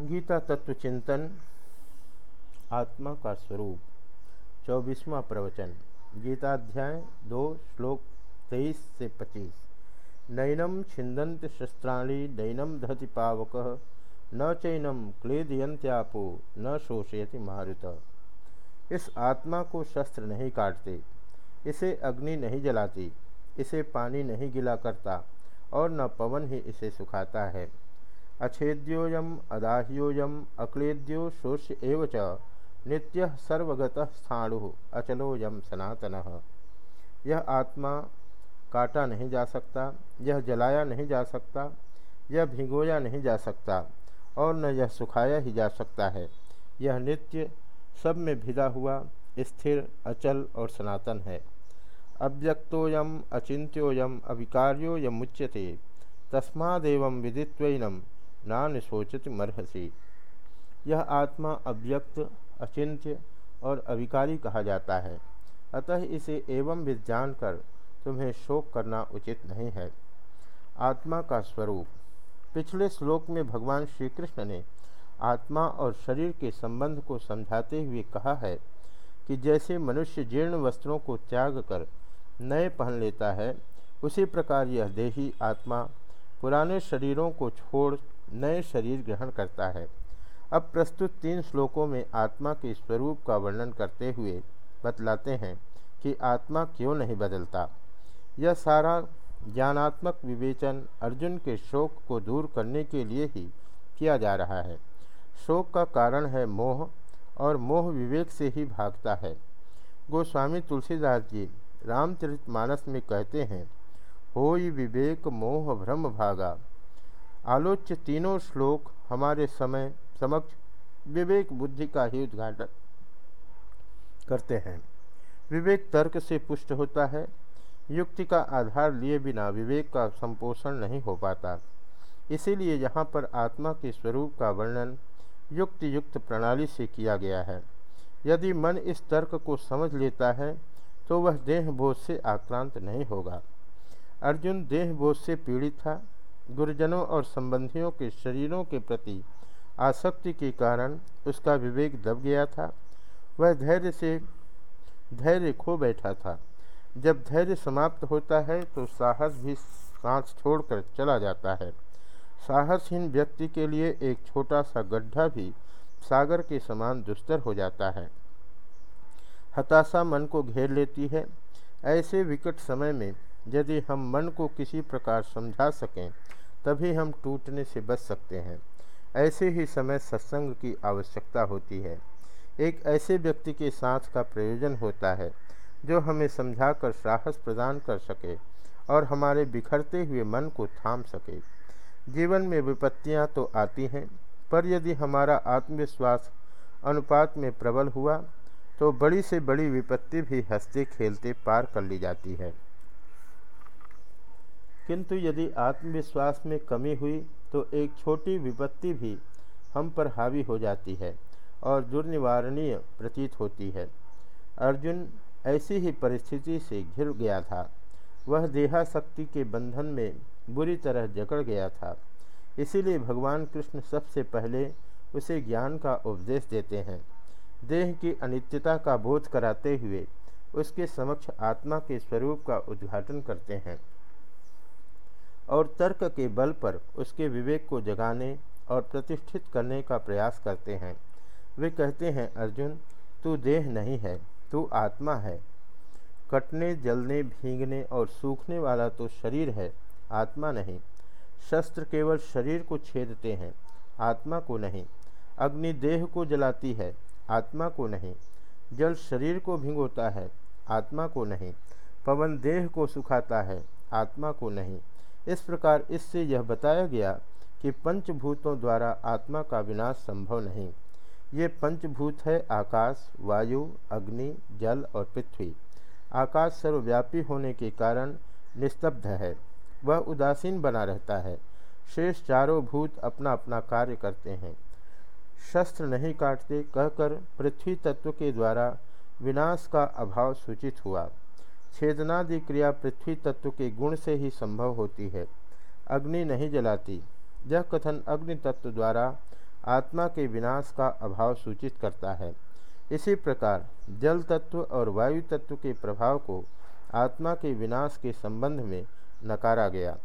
गीता तत्व चिंतन, आत्मा का स्वरूप, चौबीसवा प्रवचन, गीताध्याय दो, श्लोक तेईस से पच्चीस। नैनम छिंदंत शस्त्राणी नैनम धति पावक, न चैनम क्लेदयंत्यापो न शोषयति मारुत। इस आत्मा को शस्त्र नहीं काटते, इसे अग्नि नहीं जलाती, इसे पानी नहीं गिला करता, और न पवन ही इसे सुखाता है। अच्छेद्योयम अदाह्योयम अक्लेद्यो शोष्य एव च, नित्य सर्वगत स्थाणु अचलोयम सनातन। यह आत्मा काटा नहीं जा सकता, यह जलाया नहीं जा सकता, यह भिगोया नहीं जा सकता, और न यह सुखाया ही जा सकता है। यह नित्य सब में भिदा हुआ, स्थिर, अचल और सनातन है। अव्यक्तोयम अचिंत्योयम अविकार्योयम उच्यते तस्मादेव विदित्वनम नान सोचित मरहसी। यह आत्मा अव्यक्त, अचिंत्य और अविकारी कहा जाता है। अतः इसे एवं भी जानकर तुम्हें शोक करना उचित नहीं है। आत्मा का स्वरूप। पिछले श्लोक में भगवान श्री कृष्ण ने आत्मा और शरीर के संबंध को समझाते हुए कहा है कि जैसे मनुष्य जीर्ण वस्त्रों को त्याग कर नए पहन लेता है, उसी प्रकार यह देही आत्मा पुराने शरीरों को छोड़ नए शरीर ग्रहण करता है। अब प्रस्तुत तीन श्लोकों में आत्मा के स्वरूप का वर्णन करते हुए बतलाते हैं कि आत्मा क्यों नहीं बदलता। यह सारा ज्ञानात्मक विवेचन अर्जुन के शोक को दूर करने के लिए ही किया जा रहा है। शोक का कारण है मोह और मोह विवेक से ही भागता है। गोस्वामी तुलसीदास जी रामचरित मानस में कहते हैं हो विवेक मोह भ्रम भागा आलोच्य तीनों श्लोक हमारे समय समक्ष विवेक बुद्धि का ही उद्घाटन करते हैं। विवेक तर्क से पुष्ट होता है। युक्ति का आधार लिए बिना विवेक का संपोषण नहीं हो पाता। इसीलिए यहाँ पर आत्मा के स्वरूप का वर्णन युक्त युक्त प्रणाली से किया गया है। यदि मन इस तर्क को समझ लेता है तो वह देह बोझ से आक्रांत नहीं होगा। अर्जुन देह बोझ से पीड़ित था। गुरुजनों और संबंधियों के शरीरों के प्रति आसक्ति के कारण उसका विवेक दब गया था। वह धैर्य से, धैर्य खो बैठा था। जब धैर्य समाप्त होता है तो साहस भी सांस छोड़कर चला जाता है। साहसहीन व्यक्ति के लिए एक छोटा सा गड्ढा भी सागर के समान दुस्तर हो जाता है। हताशा मन को घेर लेती है। ऐसे विकट समय में यदि हम मन को किसी प्रकार समझा सकें, तभी हम टूटने से बच सकते हैं। ऐसे ही समय सत्संग की आवश्यकता होती है। एक ऐसे व्यक्ति के साथ का प्रयोजन होता है, जो हमें समझाकर साहस प्रदान कर सके और हमारे बिखरते हुए मन को थाम सके। जीवन में विपत्तियाँ तो आती हैं, पर यदि हमारा आत्मविश्वास अनुपात में प्रबल हुआ तो बड़ी से बड़ी विपत्ति भी हँसते खेलते पार कर ली जाती है। किंतु यदि आत्मविश्वास में कमी हुई तो एक छोटी विपत्ति भी हम पर हावी हो जाती है और दुर्निवारणीय प्रतीत होती है। अर्जुन ऐसी ही परिस्थिति से घिर गया था। वह देहाशक्ति के बंधन में बुरी तरह जकड़ गया था। इसीलिए भगवान कृष्ण सबसे पहले उसे ज्ञान का उपदेश देते हैं। देह की अनित्यता का बोध कराते हुए उसके समक्ष आत्मा के स्वरूप का उद्घाटन करते हैं। और तर्क के बल पर उसके विवेक को जगाने और प्रतिष्ठित करने का प्रयास करते हैं। वे कहते हैं, अर्जुन, तू देह नहीं है, तू आत्मा है। कटने, जलने, भींगने और सूखने वाला तो शरीर है, आत्मा नहीं। शस्त्र केवल शरीर को छेदते हैं, आत्मा को नहीं। अग्नि देह को जलाती है, आत्मा को नहीं। जल शरीर को भिंगोता है, आत्मा को नहीं। पवन देह को सुखाता है, आत्मा को नहीं। इस प्रकार इससे यह बताया गया कि पंचभूतों द्वारा आत्मा का विनाश संभव नहीं। ये पंचभूत है आकाश, वायु, अग्नि, जल और पृथ्वी। आकाश सर्वव्यापी होने के कारण निस्तब्ध है। वह उदासीन बना रहता है। शेष चारों भूत अपना अपना कार्य करते हैं। शस्त्र नहीं काटते, कहकर पृथ्वी तत्व के द्वारा विनाश का अभाव सूचित हुआ। छेदनादि क्रिया पृथ्वी तत्व के गुण से ही संभव होती है। अग्नि नहीं जलाती। यह कथन अग्नि तत्व द्वारा आत्मा के विनाश का अभाव सूचित करता है। इसी प्रकार जल तत्व और वायु तत्व के प्रभाव को आत्मा के विनाश के संबंध में नकारा गया।